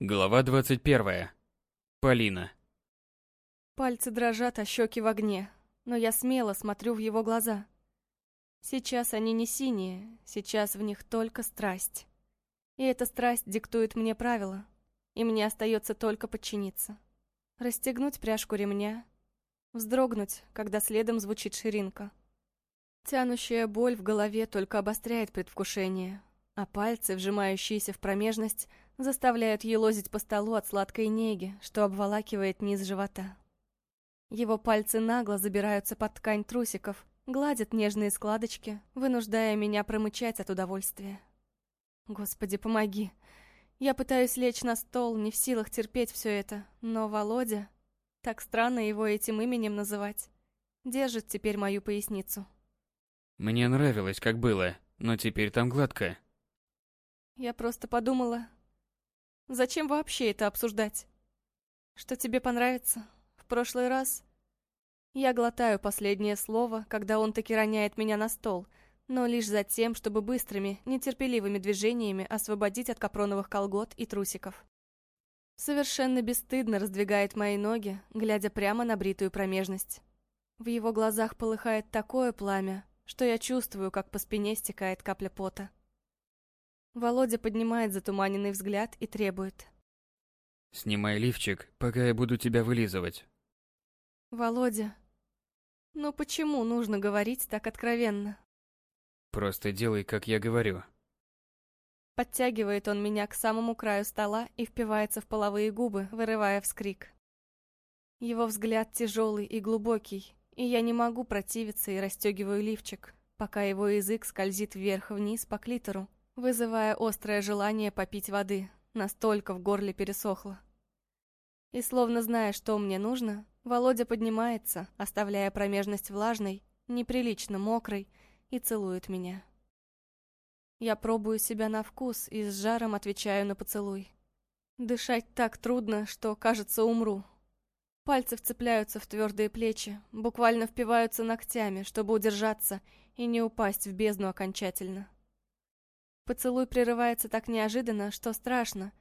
Глава 21. Полина. Пальцы дрожат, а щеки в огне, но я смело смотрю в его глаза. Сейчас они не синие, сейчас в них только страсть. И эта страсть диктует мне правила, и мне остается только подчиниться. Расстегнуть пряжку ремня, вздрогнуть, когда следом звучит ширинка. Тянущая боль в голове только обостряет предвкушение, а пальцы, вжимающиеся в промежность, заставляют елозить по столу от сладкой неги, что обволакивает низ живота. Его пальцы нагло забираются под ткань трусиков, гладят нежные складочки, вынуждая меня промычать от удовольствия. Господи, помоги. Я пытаюсь лечь на стол, не в силах терпеть все это, но Володя, так странно его этим именем называть, держит теперь мою поясницу. Мне нравилось, как было, но теперь там гладко. Я просто подумала, Зачем вообще это обсуждать? Что тебе понравится? В прошлый раз... Я глотаю последнее слово, когда он таки роняет меня на стол, но лишь за тем, чтобы быстрыми, нетерпеливыми движениями освободить от капроновых колгот и трусиков. Совершенно бесстыдно раздвигает мои ноги, глядя прямо на бритую промежность. В его глазах полыхает такое пламя, что я чувствую, как по спине стекает капля пота. Володя поднимает затуманенный взгляд и требует. «Снимай лифчик, пока я буду тебя вылизывать». «Володя, ну почему нужно говорить так откровенно?» «Просто делай, как я говорю». Подтягивает он меня к самому краю стола и впивается в половые губы, вырывая вскрик. Его взгляд тяжелый и глубокий, и я не могу противиться и расстегиваю лифчик, пока его язык скользит вверх-вниз по клитору, вызывая острое желание попить воды, настолько в горле пересохло. И словно зная, что мне нужно, Володя поднимается, оставляя промежность влажной, неприлично мокрой, и целует меня. Я пробую себя на вкус и с жаром отвечаю на поцелуй. Дышать так трудно, что, кажется, умру. Пальцы вцепляются в твердые плечи, буквально впиваются ногтями, чтобы удержаться и не упасть в бездну окончательно. Поцелуй прерывается так неожиданно, что страшно,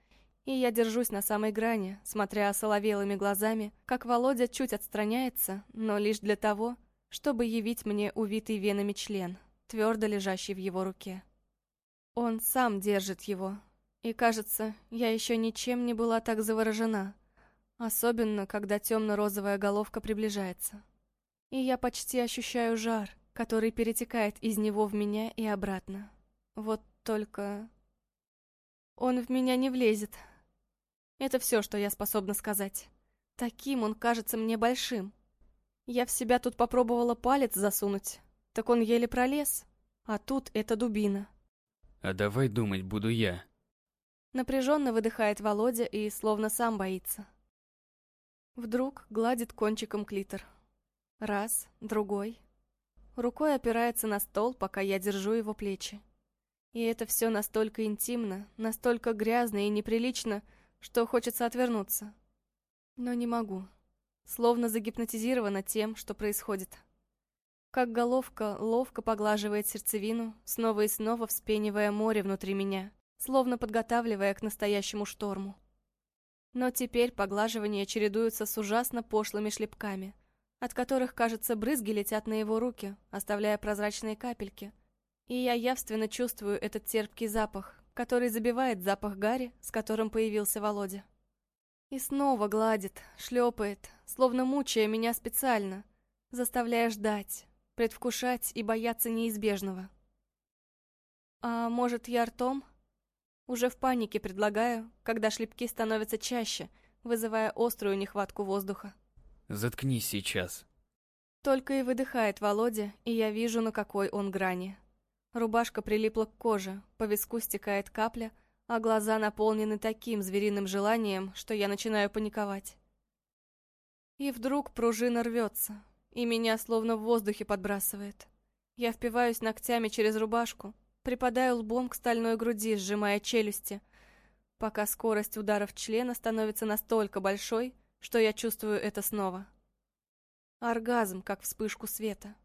и я держусь на самой грани, смотря соловелыми глазами, как Володя чуть отстраняется, но лишь для того, чтобы явить мне увитый венами член, твердо лежащий в его руке. Он сам держит его, и кажется, я еще ничем не была так заворожена, особенно когда темно-розовая головка приближается. И я почти ощущаю жар, который перетекает из него в меня и обратно. Вот только... Он в меня не влезет. Это все, что я способна сказать. Таким он кажется мне большим. Я в себя тут попробовала палец засунуть, так он еле пролез. А тут эта дубина. А давай думать буду я. Напряженно выдыхает Володя и словно сам боится. Вдруг гладит кончиком клитор. Раз, другой. Рукой опирается на стол, пока я держу его плечи. И это все настолько интимно, настолько грязно и неприлично, что хочется отвернуться. Но не могу. Словно загипнотизирована тем, что происходит. Как головка ловко поглаживает сердцевину, снова и снова вспенивая море внутри меня, словно подготавливая к настоящему шторму. Но теперь поглаживания чередуются с ужасно пошлыми шлепками, от которых, кажется, брызги летят на его руки, оставляя прозрачные капельки — и я явственно чувствую этот терпкий запах, который забивает запах Гарри, с которым появился Володя. И снова гладит, шлепает, словно мучая меня специально, заставляя ждать, предвкушать и бояться неизбежного. А может, я ртом? Уже в панике предлагаю, когда шлепки становятся чаще, вызывая острую нехватку воздуха. Заткнись сейчас. Только и выдыхает Володя, и я вижу, на какой он грани. Рубашка прилипла к коже, по виску стекает капля, а глаза наполнены таким звериным желанием, что я начинаю паниковать. И вдруг пружина рвется, и меня словно в воздухе подбрасывает. Я впиваюсь ногтями через рубашку, припадаю лбом к стальной груди, сжимая челюсти, пока скорость ударов члена становится настолько большой, что я чувствую это снова. Оргазм, как вспышку света.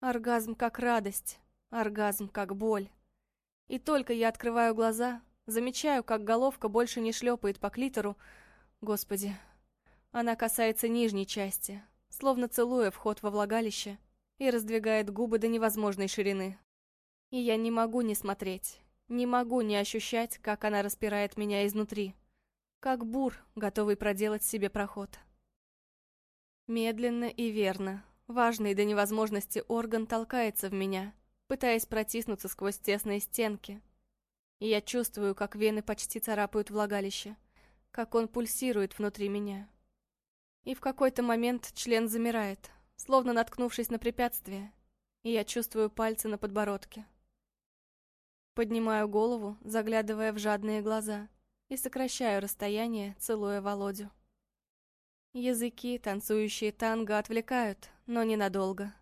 Оргазм, как радость. Оргазм как боль. И только я открываю глаза, Замечаю, как головка больше не шлепает по клитору. Господи. Она касается нижней части, словно целуя вход во влагалище, и раздвигает губы до невозможной ширины. И я не могу не смотреть, не могу не ощущать, как она распирает меня изнутри. Как бур, готовый проделать себе проход. Медленно и верно, важный до невозможности орган толкается в меня, пытаясь протиснуться сквозь тесные стенки. И я чувствую, как вены почти царапают влагалище, как он пульсирует внутри меня. И в какой-то момент член замирает, словно наткнувшись на препятствие, и я чувствую пальцы на подбородке. Поднимаю голову, заглядывая в жадные глаза, и сокращаю расстояние, целуя Володю. Языки, танцующие танго, отвлекают, но ненадолго.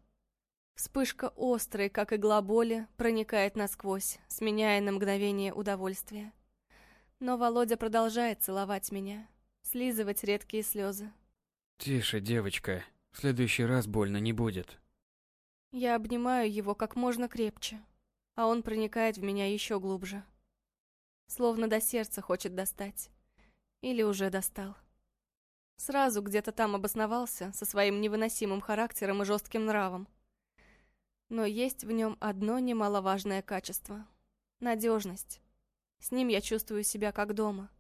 Вспышка острой, как игла боли, проникает насквозь, сменяя на мгновение удовольствие. Но Володя продолжает целовать меня, слизывать редкие слезы. «Тише, девочка. В следующий раз больно не будет». Я обнимаю его как можно крепче, а он проникает в меня еще глубже. Словно до сердца хочет достать. Или уже достал. Сразу где-то там обосновался со своим невыносимым характером и жестким нравом. Но есть в нем одно немаловажное качество — надежность. С ним я чувствую себя как дома.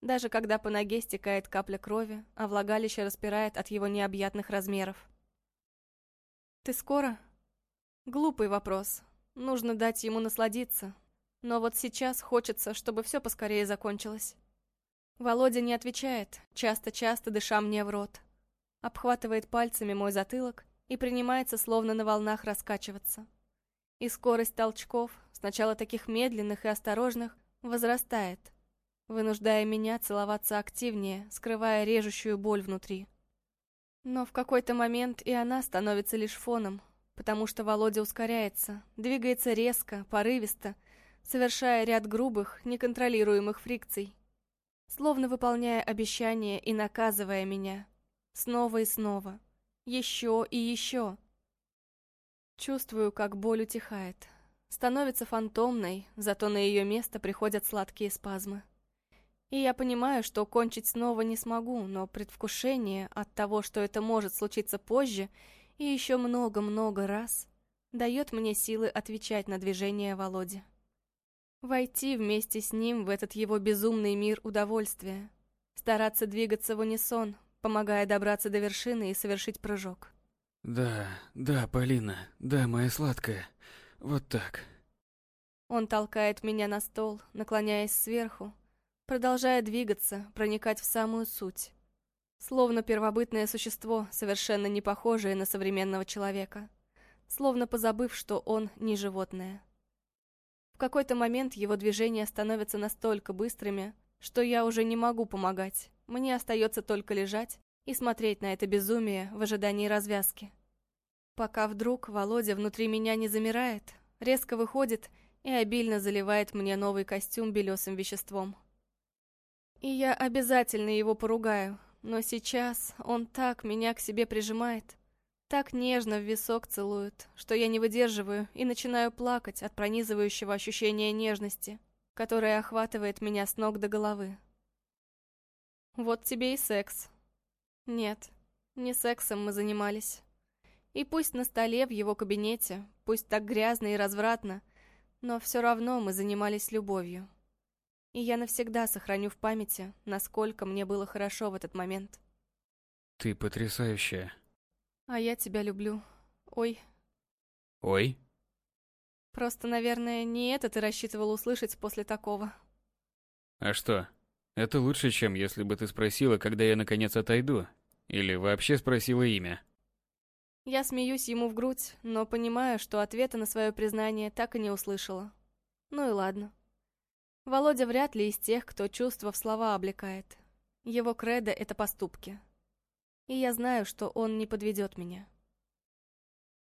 Даже когда по ноге стекает капля крови, а влагалище распирает от его необъятных размеров. «Ты скоро?» Глупый вопрос. Нужно дать ему насладиться. Но вот сейчас хочется, чтобы все поскорее закончилось. Володя не отвечает, часто-часто дыша мне в рот. Обхватывает пальцами мой затылок и принимается словно на волнах раскачиваться. И скорость толчков, сначала таких медленных и осторожных, возрастает, вынуждая меня целоваться активнее, скрывая режущую боль внутри. Но в какой-то момент и она становится лишь фоном, потому что Володя ускоряется, двигается резко, порывисто, совершая ряд грубых, неконтролируемых фрикций, словно выполняя обещания и наказывая меня. Снова и снова. Еще и еще. Чувствую, как боль утихает. Становится фантомной, зато на ее место приходят сладкие спазмы. И я понимаю, что кончить снова не смогу, но предвкушение от того, что это может случиться позже, и еще много-много раз, дает мне силы отвечать на движение Володи. Войти вместе с ним в этот его безумный мир удовольствия. Стараться двигаться в унисон, помогая добраться до вершины и совершить прыжок. Да, да, Полина, да, моя сладкая. Вот так. Он толкает меня на стол, наклоняясь сверху, продолжая двигаться, проникать в самую суть. Словно первобытное существо, совершенно не похожее на современного человека. Словно позабыв, что он не животное. В какой-то момент его движения становятся настолько быстрыми, что я уже не могу помогать. Мне остается только лежать и смотреть на это безумие в ожидании развязки. Пока вдруг Володя внутри меня не замирает, резко выходит и обильно заливает мне новый костюм белесым веществом. И я обязательно его поругаю, но сейчас он так меня к себе прижимает, так нежно в висок целует, что я не выдерживаю и начинаю плакать от пронизывающего ощущения нежности, которое охватывает меня с ног до головы. Вот тебе и секс. Нет, не сексом мы занимались. И пусть на столе в его кабинете, пусть так грязно и развратно, но все равно мы занимались любовью. И я навсегда сохраню в памяти, насколько мне было хорошо в этот момент. Ты потрясающая. А я тебя люблю. Ой. Ой? Просто, наверное, не это ты рассчитывал услышать после такого. А что, это лучше, чем если бы ты спросила, когда я наконец отойду. Или вообще спросила имя. Я смеюсь ему в грудь, но понимаю, что ответа на свое признание так и не услышала. Ну и ладно. Володя вряд ли из тех, кто чувства в слова облекает. Его кредо — это поступки. И я знаю, что он не подведет меня.